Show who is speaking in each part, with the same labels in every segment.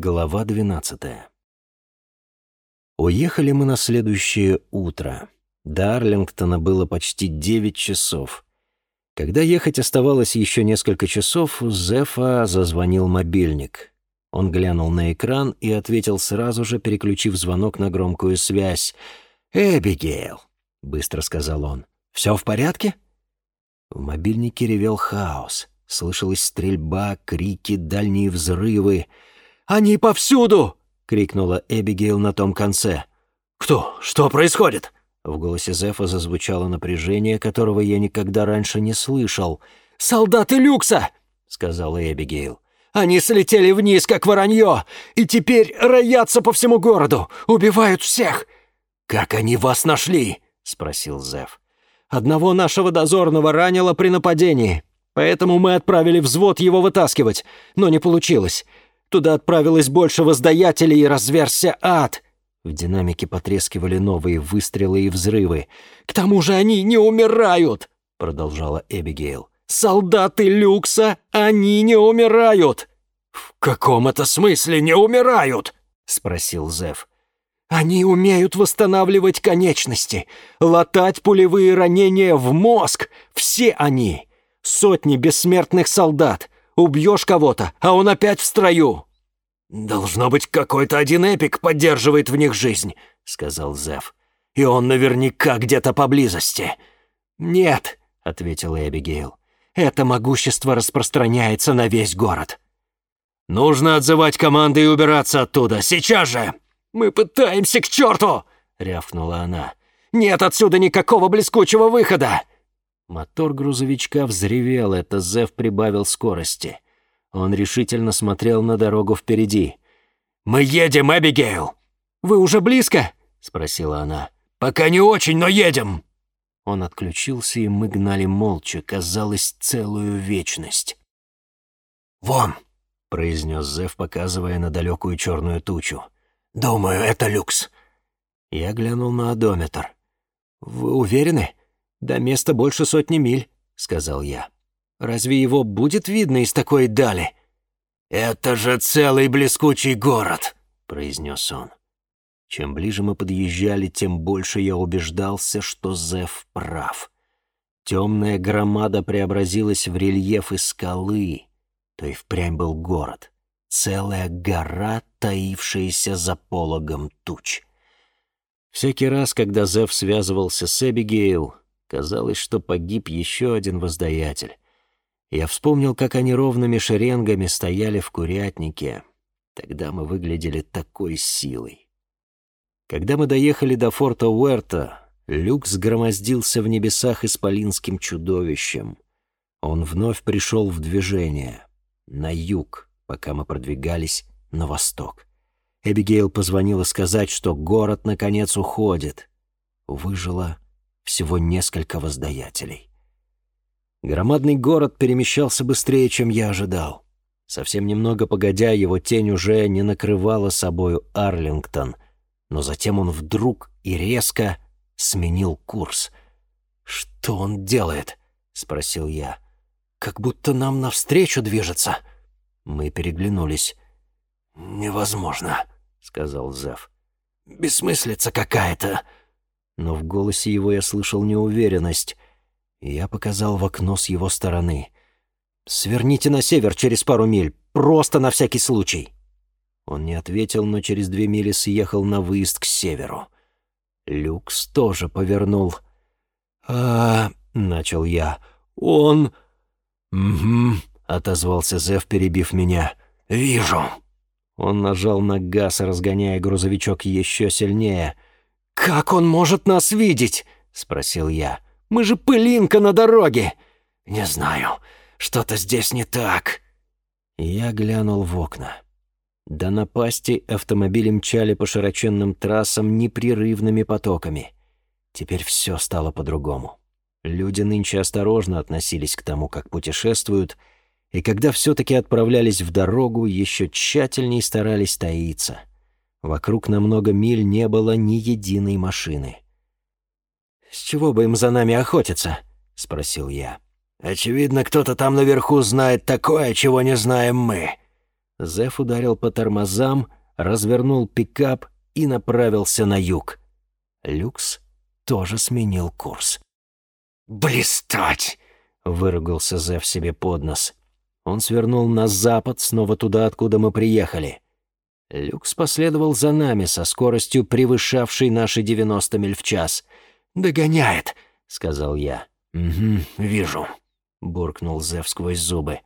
Speaker 1: Глава 12 Уехали мы на следующее утро. До Арлингтона было почти 9 часов. Когда ехать оставалось еще несколько часов, у Зефа зазвонил мобильник. Он глянул на экран и ответил сразу же, переключив звонок на громкую связь. «Эбигейл», — быстро сказал он, — «все в порядке?» В мобильнике ревел хаос. Слышалась стрельба, крики, дальние взрывы — «Они повсюду!» — крикнула Эбигейл на том конце. «Кто? Что происходит?» В голосе Зефа зазвучало напряжение, которого я никогда раньше не слышал. «Солдаты Люкса!» — сказала Эбигейл. «Они слетели вниз, как воронье, и теперь роятся по всему городу, убивают всех!» «Как они вас нашли?» — спросил Зеф. «Одного нашего дозорного ранило при нападении, поэтому мы отправили взвод его вытаскивать, но не получилось. Туда отправилось больше воздаятелей и разверся ад. В динамике потрескивали новые выстрелы и взрывы. «К тому же они не умирают!» — продолжала Эбигейл. «Солдаты Люкса, они не умирают!» «В каком это смысле не умирают?» — спросил Зев. «Они умеют восстанавливать конечности, латать пулевые ранения в мозг. Все они. Сотни бессмертных солдат. Убьешь кого-то, а он опять в строю!» «Должно быть, какой-то один эпик поддерживает в них жизнь», — сказал Зев. «И он наверняка где-то поблизости». «Нет», — ответила Эбигейл. «Это могущество распространяется на весь город». «Нужно отзывать команды и убираться оттуда, сейчас же!» «Мы пытаемся к черту!» — рявкнула она. «Нет отсюда никакого блескучего выхода!» Мотор грузовичка взревел, это Зев прибавил скорости. Он решительно смотрел на дорогу впереди. «Мы едем, Эбигейл!» «Вы уже близко?» — спросила она. «Пока не очень, но едем!» Он отключился, и мы гнали молча, казалось, целую вечность. «Вон!» — произнес Зев, показывая на далекую черную тучу. «Думаю, это люкс». Я глянул на одометр. «Вы уверены?» «До места больше сотни миль», — сказал я. «Разве его будет видно из такой дали?» «Это же целый блескучий город», — произнес он. Чем ближе мы подъезжали, тем больше я убеждался, что Зев прав. Темная громада преобразилась в рельеф из скалы, то и впрямь был город. Целая гора, таившаяся за пологом туч. Всякий раз, когда Зев связывался с Эбигейл, Казалось, что погиб еще один воздаятель. Я вспомнил, как они ровными шеренгами стояли в курятнике. Тогда мы выглядели такой силой. Когда мы доехали до форта Уэрта, люк сгромоздился в небесах исполинским чудовищем. Он вновь пришел в движение, на юг, пока мы продвигались на восток. Эбигейл позвонила сказать, что город, наконец, уходит. Выжила всего несколько воздаятелей. Громадный город перемещался быстрее, чем я ожидал. Совсем немного погодя, его тень уже не накрывала собою Арлингтон, но затем он вдруг и резко сменил курс. «Что он делает?» — спросил я. «Как будто нам навстречу движется». Мы переглянулись. «Невозможно», — сказал Зев. «Бессмыслица какая-то» но в голосе его я слышал неуверенность. Я показал в окно с его стороны. «Сверните на север через пару миль, просто на всякий случай». Он не ответил, но через две мили съехал на выезд к северу. Люкс тоже повернул. «А...» — начал я. «Он...» «Угу», — отозвался Зев, перебив меня. «Вижу». Он нажал на газ, разгоняя грузовичок еще сильнее — «Как он может нас видеть?» — спросил я. «Мы же пылинка на дороге!» «Не знаю, что-то здесь не так». Я глянул в окна. До напасти автомобили мчали по широченным трассам непрерывными потоками. Теперь все стало по-другому. Люди нынче осторожно относились к тому, как путешествуют, и когда все-таки отправлялись в дорогу, еще тщательней старались таиться. Вокруг на много миль не было ни единой машины. «С чего бы им за нами охотиться?» — спросил я. «Очевидно, кто-то там наверху знает такое, чего не знаем мы». Зев ударил по тормозам, развернул пикап и направился на юг. Люкс тоже сменил курс.
Speaker 2: «Блистать!» — выругался Зев себе под нос.
Speaker 1: Он свернул на запад, снова туда, откуда мы приехали. Люкс последовал за нами со скоростью, превышавшей наши 90 миль в час.
Speaker 2: «Догоняет!»
Speaker 1: — сказал я.
Speaker 2: «Угу, вижу», —
Speaker 1: буркнул Зев сквозь зубы.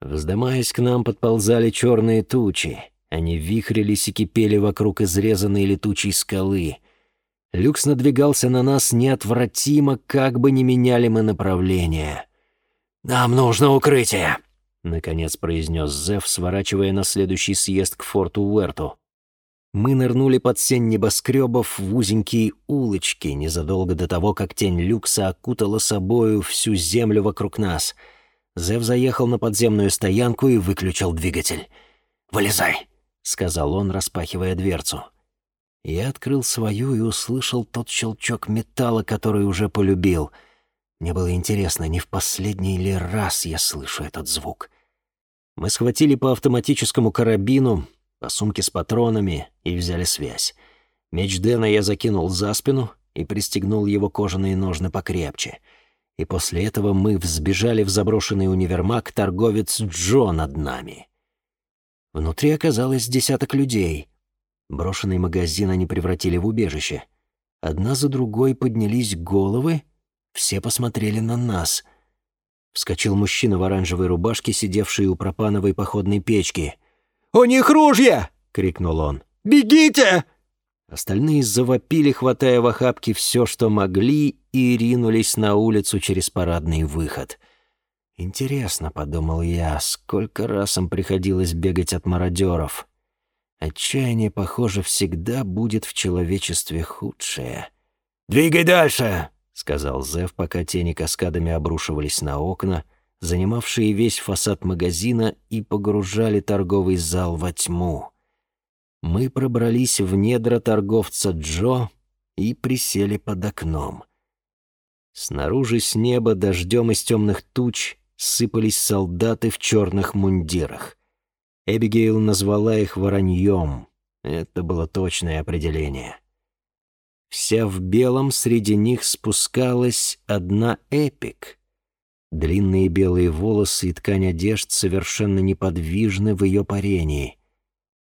Speaker 1: Вздымаясь к нам, подползали черные тучи. Они вихрились и кипели вокруг изрезанной летучей скалы. Люкс надвигался на нас неотвратимо, как бы ни меняли мы направление.
Speaker 2: «Нам нужно укрытие», —
Speaker 1: наконец произнес Зев, сворачивая на следующий съезд к форту Уэрту. Мы нырнули под сень небоскребов в узенькие улочки незадолго до того, как тень люкса окутала собою всю землю вокруг нас. Зев заехал на подземную стоянку и выключил двигатель.
Speaker 2: «Вылезай», —
Speaker 1: сказал он, распахивая дверцу. Я открыл свою и услышал тот щелчок металла, который уже полюбил. Мне было интересно, не в последний ли раз я слышу этот звук. Мы схватили по автоматическому карабину, по сумке с патронами и взяли связь. Меч Дэна я закинул за спину и пристегнул его кожаные ножны покрепче. И после этого мы взбежали в заброшенный универмаг торговец Джо над нами. Внутри оказалось десяток людей. Брошенный магазин они превратили в убежище. Одна за другой поднялись головы, все посмотрели на нас. Вскочил мужчина в оранжевой рубашке, сидевший у пропановой походной печки.
Speaker 2: «У них ружья!»
Speaker 1: — крикнул он.
Speaker 2: «Бегите!»
Speaker 1: Остальные завопили, хватая в охапки все, что могли, и ринулись на улицу через парадный выход. «Интересно», — подумал я, — «сколько раз им приходилось бегать от мародеров. Отчаяние, похоже, всегда будет в человечестве худшее».
Speaker 2: «Двигай дальше!»
Speaker 1: — сказал Зев, пока тени каскадами обрушивались на окна, занимавшие весь фасад магазина и погружали торговый зал во тьму. Мы пробрались в недра торговца Джо и присели под окном. Снаружи с неба дождем из темных туч сыпались солдаты в черных мундирах. Эбигейл назвала их вороньем. Это было точное определение. Вся в белом среди них спускалась одна эпик — Длинные белые волосы и ткань одежд совершенно неподвижны в ее парении.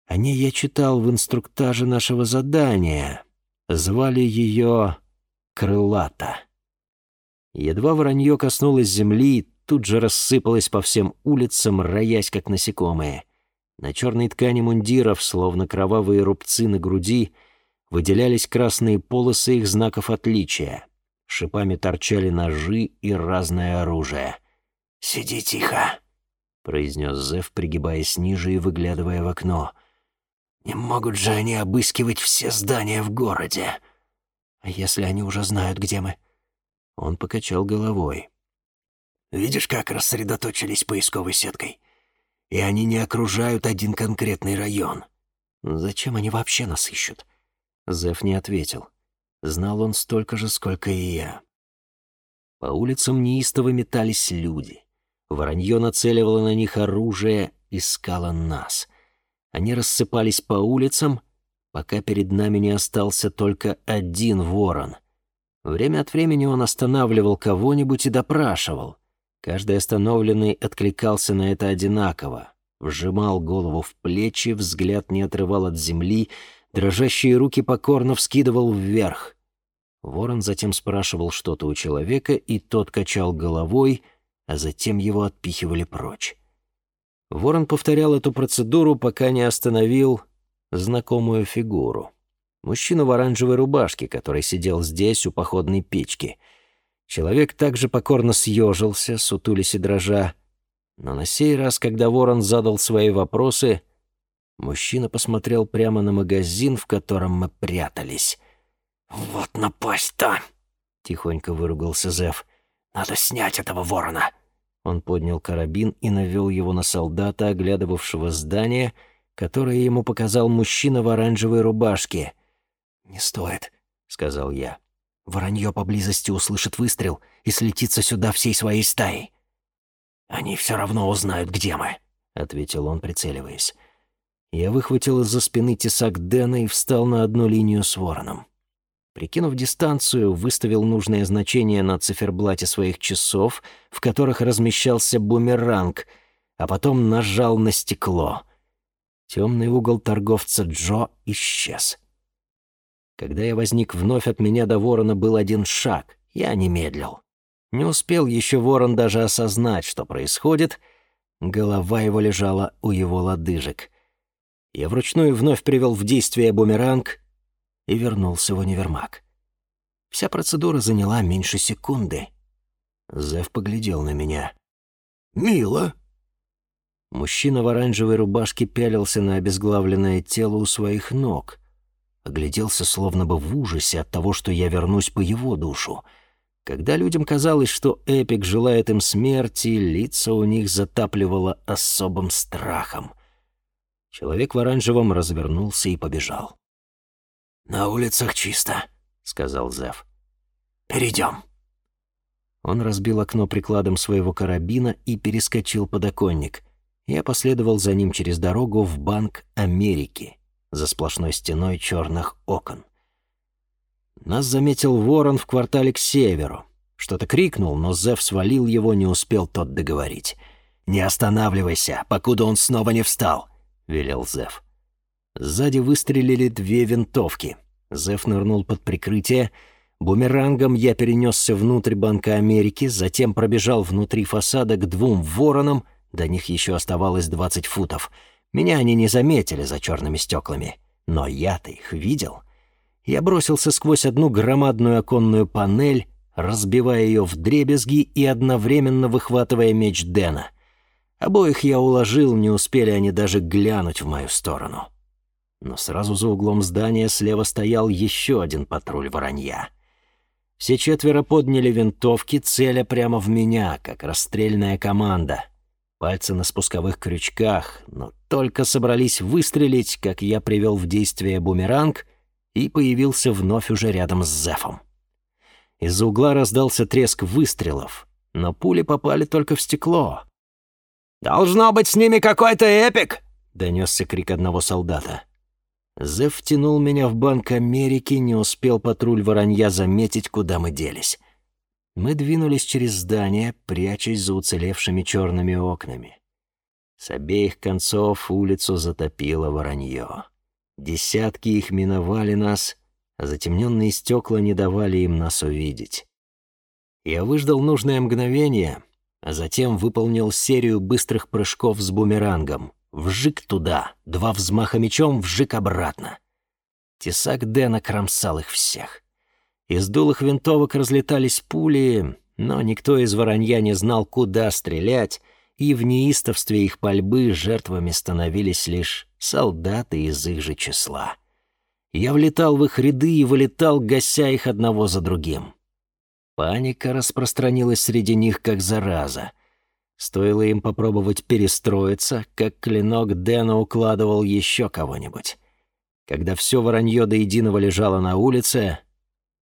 Speaker 1: О ней я читал в инструктаже нашего задания. Звали ее Крылата. Едва воронье коснулось земли, тут же рассыпалось по всем улицам, роясь как насекомые. На черной ткани мундиров, словно кровавые рубцы на груди, выделялись красные полосы их знаков отличия — Шипами торчали ножи и разное оружие.
Speaker 2: «Сиди тихо», — произнес Зев, пригибаясь ниже и выглядывая в окно. «Не могут же они обыскивать все здания в городе. А если они уже знают, где мы?»
Speaker 1: Он покачал головой.
Speaker 2: «Видишь, как рассредоточились поисковой сеткой? И они не окружают один конкретный район.
Speaker 1: Зачем они вообще нас ищут?» Зев не ответил. Знал он столько же, сколько и я. По улицам неистово метались люди. Воронье нацеливало на них оружие, искало нас. Они рассыпались по улицам, пока перед нами не остался только один ворон. Время от времени он останавливал кого-нибудь и допрашивал. Каждый остановленный откликался на это одинаково. Вжимал голову в плечи, взгляд не отрывал от земли, дрожащие руки покорно вскидывал вверх. Ворон затем спрашивал что-то у человека, и тот качал головой, а затем его отпихивали прочь. Ворон повторял эту процедуру, пока не остановил знакомую фигуру. Мужчину в оранжевой рубашке, который сидел здесь, у походной печки. Человек также покорно съежился, сутулись и дрожа. Но на сей раз, когда ворон задал свои вопросы, мужчина посмотрел прямо на магазин, в котором мы прятались.
Speaker 2: «Вот напасть-то!»
Speaker 1: — тихонько выругался Зев.
Speaker 2: «Надо снять этого ворона!»
Speaker 1: Он поднял карабин и навел его на солдата, оглядывавшего здание, которое ему показал мужчина в оранжевой рубашке.
Speaker 2: «Не стоит», — сказал я.
Speaker 1: «Воронье поблизости услышит выстрел и слетится сюда всей своей стаей».
Speaker 2: «Они все равно узнают, где мы.
Speaker 1: — ответил он, прицеливаясь. Я выхватил из-за спины тесак Дэна и встал на одну линию с вороном. Прикинув дистанцию, выставил нужное значение на циферблате своих часов, в которых размещался бумеранг, а потом нажал на стекло. Темный угол торговца Джо исчез. Когда я возник вновь от меня до ворона был один шаг, я не медлил. Не успел еще ворон даже осознать, что происходит. Голова его лежала у его лодыжек. Я вручную вновь привел в действие бумеранг — и вернулся в универмаг. Вся процедура заняла меньше секунды. Зев поглядел на меня.
Speaker 2: «Мило!»
Speaker 1: Мужчина в оранжевой рубашке пялился на обезглавленное тело у своих ног. Огляделся словно бы в ужасе от того, что я вернусь по его душу. Когда людям казалось, что Эпик желает им смерти, лица у них затапливало особым страхом. Человек в оранжевом развернулся и побежал.
Speaker 2: «На улицах чисто», — сказал Зев. «Перейдем».
Speaker 1: Он разбил окно прикладом своего карабина и перескочил подоконник. Я последовал за ним через дорогу в Банк Америки, за сплошной стеной черных окон. Нас заметил ворон в квартале к северу. Что-то крикнул, но Зев свалил его, не успел тот договорить. «Не останавливайся, покуда он снова не встал», — велел Зев. Сзади выстрелили две винтовки. Зев нырнул под прикрытие. Бумерангом я перенесся внутрь Банка Америки, затем пробежал внутри фасада к двум воронам, до них еще оставалось 20 футов. Меня они не заметили за черными стеклами, но я-то их видел. Я бросился сквозь одну громадную оконную панель, разбивая ее в дребезги и одновременно выхватывая меч Дэна. Обоих я уложил, не успели они даже глянуть в мою сторону но сразу за углом здания слева стоял еще один патруль воронья. Все четверо подняли винтовки, целя прямо в меня, как расстрельная команда. Пальцы на спусковых крючках, но только собрались выстрелить, как я привел в действие бумеранг и появился вновь уже рядом с Зефом. Из-за угла раздался треск выстрелов, но пули попали только в стекло.
Speaker 2: «Должно быть с ними какой-то эпик!»
Speaker 1: — донесся крик одного солдата. Зев втянул меня в Банк Америки, не успел патруль воронья заметить, куда мы делись. Мы двинулись через здание, прячась за уцелевшими черными окнами. С обеих концов улицу затопило воронье. Десятки их миновали нас, а затемненные стекла не давали им нас увидеть. Я выждал нужное мгновение, а затем выполнил серию быстрых прыжков с бумерангом — Вжик туда, два взмаха мечом, вжик обратно. Тесак Дэна кромсал их всех. Из дулых винтовок разлетались пули, но никто из воронья не знал, куда стрелять, и в неистовстве их пальбы жертвами становились лишь солдаты из их же числа. Я влетал в их ряды и вылетал, гася их одного за другим. Паника распространилась среди них, как зараза — Стоило им попробовать перестроиться, как клинок Дэна укладывал еще кого-нибудь. Когда все воронье до единого лежало на улице,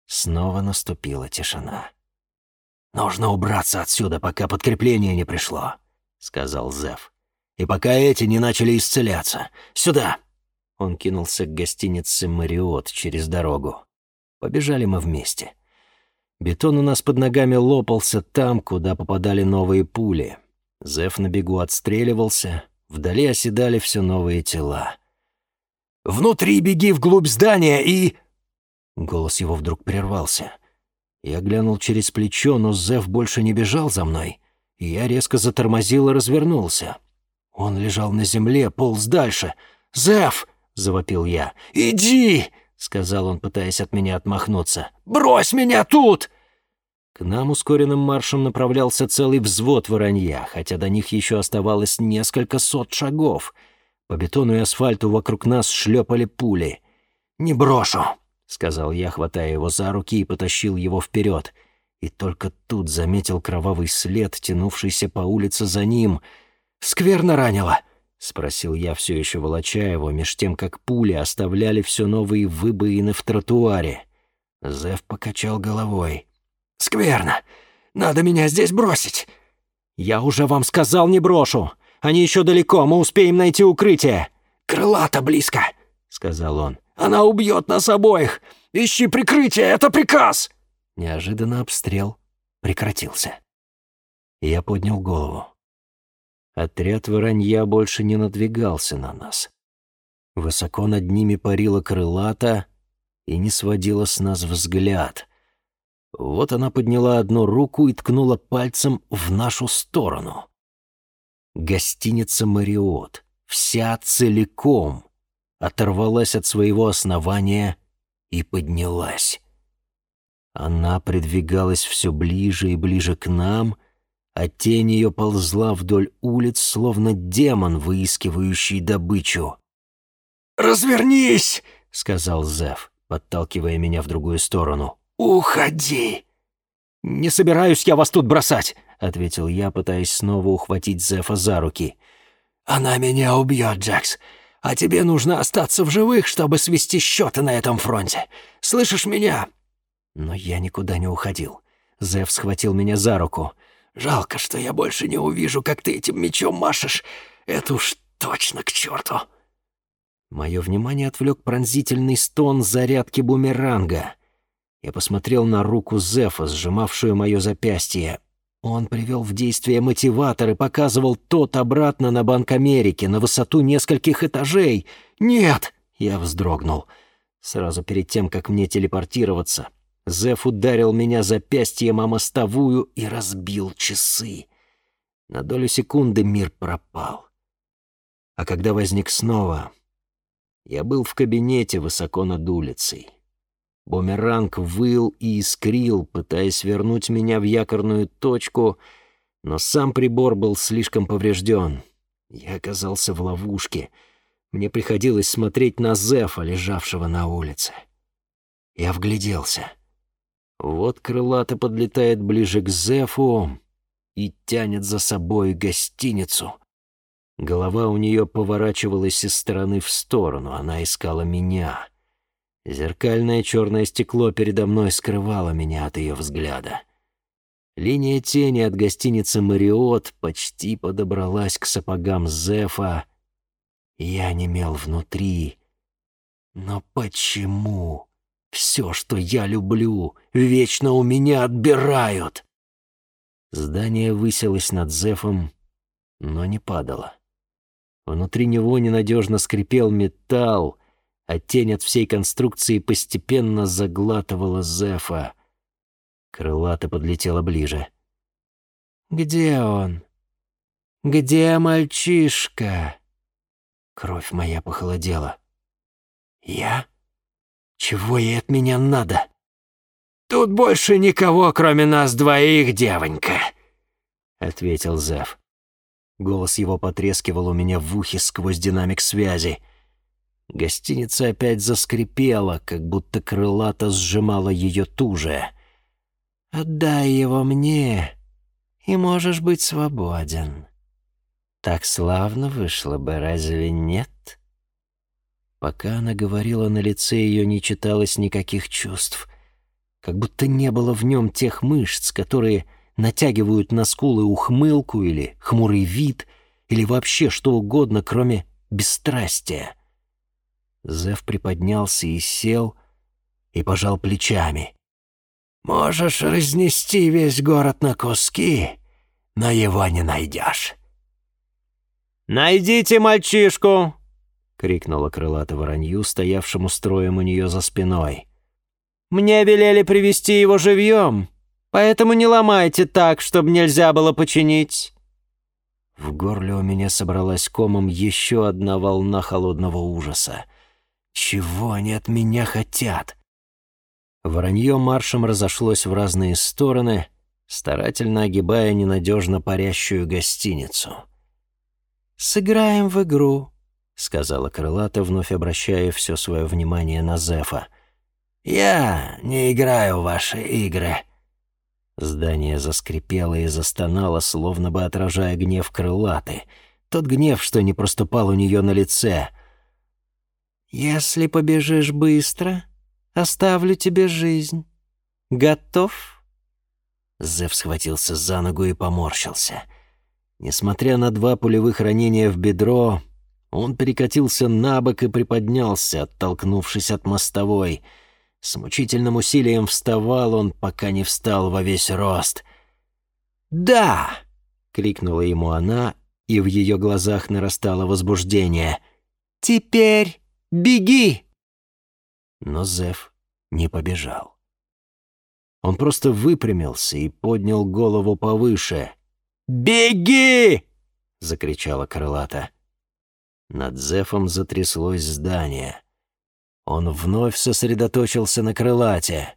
Speaker 1: снова наступила тишина.
Speaker 2: «Нужно убраться отсюда, пока подкрепление не пришло», — сказал Зев. «И пока эти не начали исцеляться. Сюда!»
Speaker 1: Он кинулся к гостинице «Мариот» через дорогу. Побежали мы вместе. Бетон у нас под ногами лопался там, куда попадали новые пули. Зев на бегу отстреливался, вдали оседали все новые тела.
Speaker 2: «Внутри беги вглубь здания и...»
Speaker 1: Голос его вдруг прервался. Я глянул через плечо, но Зев больше не бежал за мной. Я резко затормозил и развернулся. Он лежал на земле, полз дальше. «Зев!» — завопил я.
Speaker 2: «Иди!» — сказал он, пытаясь от меня отмахнуться. «Брось меня тут!»
Speaker 1: К нам ускоренным маршем направлялся целый взвод воронья, хотя до них еще оставалось несколько сот шагов. По бетону и асфальту вокруг нас шлепали пули.
Speaker 2: «Не брошу!»
Speaker 1: — сказал я, хватая его за руки и потащил его вперед. И только тут заметил кровавый след, тянувшийся по улице за ним. «Скверно ранило!» — спросил я, все еще волоча его, меж тем, как пули оставляли все новые выбоины в тротуаре. Зев покачал головой.
Speaker 2: «Скверно. Надо меня здесь бросить».
Speaker 1: «Я уже вам сказал, не брошу. Они еще далеко, мы успеем найти укрытие!»
Speaker 2: «Крыла-то близко!» — сказал он.
Speaker 1: «Она убьет нас обоих! Ищи прикрытие, это приказ!»
Speaker 2: Неожиданно обстрел прекратился. Я поднял голову. Отряд воронья больше не надвигался на нас. Высоко над ними парила крылата и не сводила с нас взгляд. Вот она подняла одну руку и ткнула пальцем в нашу сторону. Гостиница «Мариот», вся целиком, оторвалась от своего основания и поднялась. Она придвигалась все ближе и ближе к нам, а тень ее ползла вдоль улиц, словно демон, выискивающий добычу.
Speaker 1: «Развернись!» — сказал
Speaker 2: Зев, подталкивая меня в другую сторону.
Speaker 1: «Уходи!» «Не собираюсь я вас тут бросать!»
Speaker 2: — ответил я, пытаясь снова ухватить Зефа за руки.
Speaker 1: «Она меня убьет, Джекс, а тебе нужно остаться в живых, чтобы свести счеты на этом фронте. Слышишь меня?»
Speaker 2: Но я никуда не уходил. Зев схватил меня за руку.
Speaker 1: «Жалко, что я больше не увижу, как ты этим мечом машешь. Это уж точно к черту!»
Speaker 2: Мое внимание отвлек пронзительный стон зарядки бумеранга. Я посмотрел на руку Зефа, сжимавшую мое запястье. Он привел в действие мотиватор и показывал тот обратно на Банк Америки, на высоту нескольких этажей. «Нет!» — я вздрогнул. Сразу перед тем, как мне телепортироваться, Зеф ударил меня запястьем о мостовую и разбил часы. На долю секунды мир пропал. А когда возник снова, я был в кабинете высоко над улицей. Бумеранг выл и искрил, пытаясь вернуть меня в якорную точку, но сам прибор был слишком поврежден. Я оказался в ловушке. Мне приходилось смотреть на Зефа, лежавшего на улице. Я вгляделся. Вот крылато подлетает ближе к Зефу и тянет за собой гостиницу. Голова у нее поворачивалась из стороны в сторону, она искала меня — Зеркальное черное стекло передо мной скрывало меня от ее взгляда. Линия тени от гостиницы «Мариот» почти подобралась к сапогам Зефа. Я немел внутри. Но почему все, что я люблю, вечно у меня отбирают? Здание высилось над Зефом, но не падало. Внутри него ненадежно скрипел металл, а тень от всей конструкции постепенно заглатывала Зефа. Крылато подлетела ближе. «Где он? Где мальчишка?» Кровь моя похолодела. «Я? Чего ей от меня надо?» «Тут больше никого, кроме нас двоих, девонька», — ответил Зев. Голос его потрескивал у меня в ухе сквозь динамик связи. Гостиница опять заскрипела, как будто крылато сжимала ее туже. «Отдай его мне, и можешь быть свободен. Так славно вышло бы, разве нет?» Пока она говорила, на лице ее не читалось никаких чувств, как будто не было в нем тех мышц, которые натягивают на скулы ухмылку или хмурый вид, или вообще что угодно, кроме бесстрастия. Зев приподнялся и сел, и пожал плечами. «Можешь разнести весь город на куски, но его не найдешь».
Speaker 1: «Найдите мальчишку!» — крикнула крылато воронью, стоявшему строем у нее за спиной. «Мне велели привести его живьем, поэтому не ломайте так, чтобы нельзя было починить».
Speaker 2: В горле у меня собралась комом еще одна волна холодного ужаса — чего они от меня хотят? Воронье маршем разошлось в разные стороны, старательно огибая ненадежно парящую гостиницу.
Speaker 1: «Сыграем в игру», — сказала крылата, вновь обращая все свое внимание на Зефа.
Speaker 2: «Я не играю в ваши игры». Здание заскрипело и застонало, словно бы отражая гнев крылаты. Тот гнев, что не проступал у нее на лице —
Speaker 1: «Если побежишь быстро, оставлю тебе жизнь. Готов?»
Speaker 2: Зев схватился за ногу и поморщился.
Speaker 1: Несмотря на два пулевых ранения в бедро, он перекатился на бок и приподнялся, оттолкнувшись от мостовой. С мучительным усилием вставал он, пока не встал во весь рост. «Да!» — крикнула ему она, и в ее глазах нарастало возбуждение. «Теперь беги!» Но Зев не побежал. Он просто выпрямился и поднял голову повыше. «Беги!» — закричала крылата. Над Зефом затряслось здание. Он вновь сосредоточился на крылате.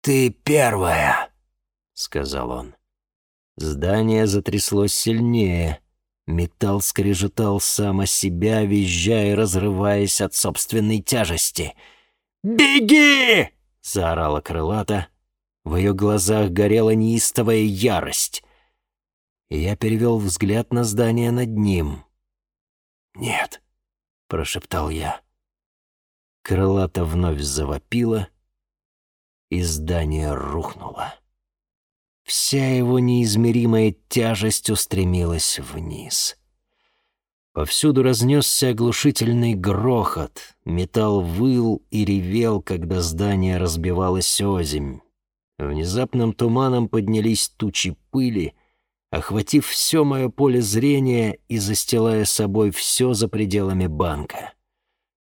Speaker 1: «Ты первая!» — сказал он. Здание затряслось сильнее. Металл скрежетал о себя, визжая и разрываясь от собственной тяжести. «Беги!» — заорала крылата. В ее глазах горела неистовая ярость. Я перевел взгляд на здание над ним. «Нет», — прошептал я. Крылата вновь завопила, и здание рухнуло. Вся его неизмеримая тяжесть устремилась вниз. Повсюду разнесся оглушительный грохот. Металл выл и ревел, когда здание разбивалось озимь. Внезапным туманом поднялись тучи пыли, охватив все мое поле зрения и застилая собой все за пределами банка.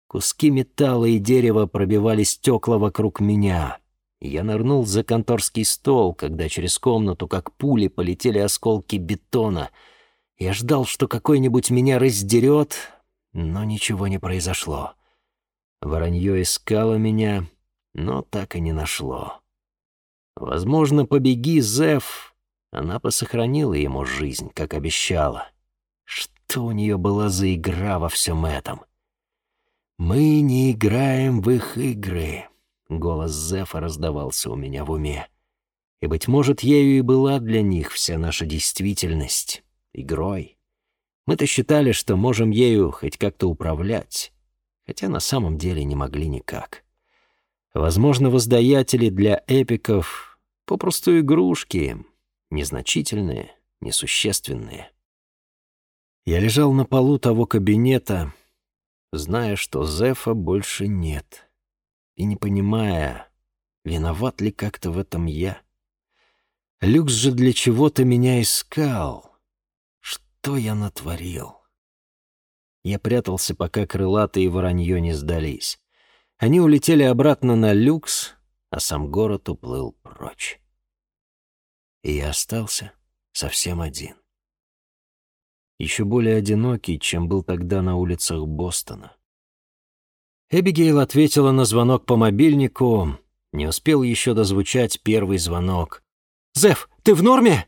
Speaker 1: Куски металла и дерева пробивали стекла вокруг меня — я нырнул за конторский стол, когда через комнату, как пули, полетели осколки бетона. Я ждал, что какой-нибудь меня раздерет, но ничего не произошло. Воронье искало меня, но так и не нашло. Возможно, побеги, Зев, она посохранила ему жизнь, как обещала. Что у нее была за игра во всем этом? Мы не играем в их игры. Голос Зефа раздавался у меня в уме. И, быть может, ею и была для них вся наша действительность, игрой. Мы-то считали, что можем ею хоть как-то управлять, хотя на самом деле не могли никак. Возможно, воздаятели для эпиков — попросту игрушки, незначительные, несущественные. Я лежал на полу того кабинета, зная, что Зефа больше нет и не понимая, виноват ли как-то в этом я. Люкс же для чего-то меня искал. Что я натворил? Я прятался, пока крылатые воронье не сдались. Они улетели обратно на люкс, а сам город уплыл прочь. И я остался совсем один. Еще более одинокий, чем был тогда на улицах Бостона. Эбигейл ответила на звонок по мобильнику. Не успел еще дозвучать первый звонок. «Зев, ты в норме?»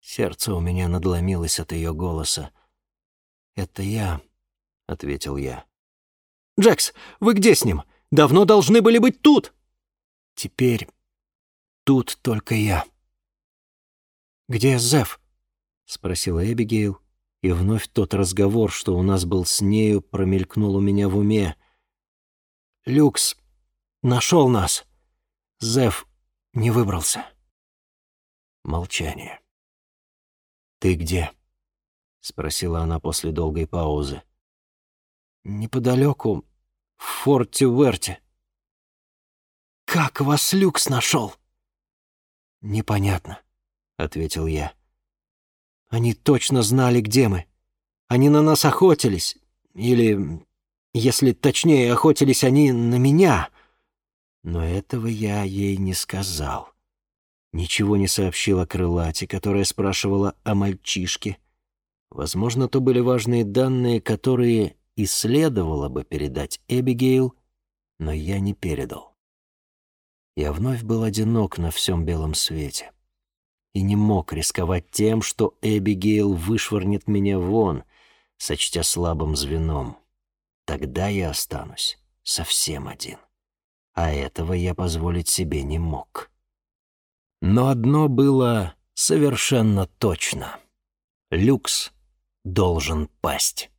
Speaker 1: Сердце у меня надломилось от ее голоса. «Это я», — ответил я. «Джекс, вы где с ним? Давно должны были быть тут!» «Теперь тут только я». «Где Зев?» — спросила Эбигейл, и вновь тот разговор, что у нас был с нею, промелькнул у меня в уме. Люкс нашел нас. Зев не выбрался. Молчание. «Ты где?» — спросила она после долгой паузы. «Неподалеку, в форте Уэрте». «Как вас Люкс нашел?» «Непонятно», — ответил я. «Они точно знали, где мы. Они на нас охотились. Или если точнее, охотились они на меня. Но этого я ей не сказал. Ничего не сообщил о крылате, которая спрашивала о мальчишке. Возможно, то были важные данные, которые и следовало бы передать Эбигейл, но я не передал. Я вновь был одинок на всем белом свете и не мог рисковать тем, что Эбигейл вышвырнет меня вон, сочтя слабым звеном. Тогда я останусь совсем один. А этого я позволить себе не мог. Но одно было совершенно точно. Люкс должен пасть.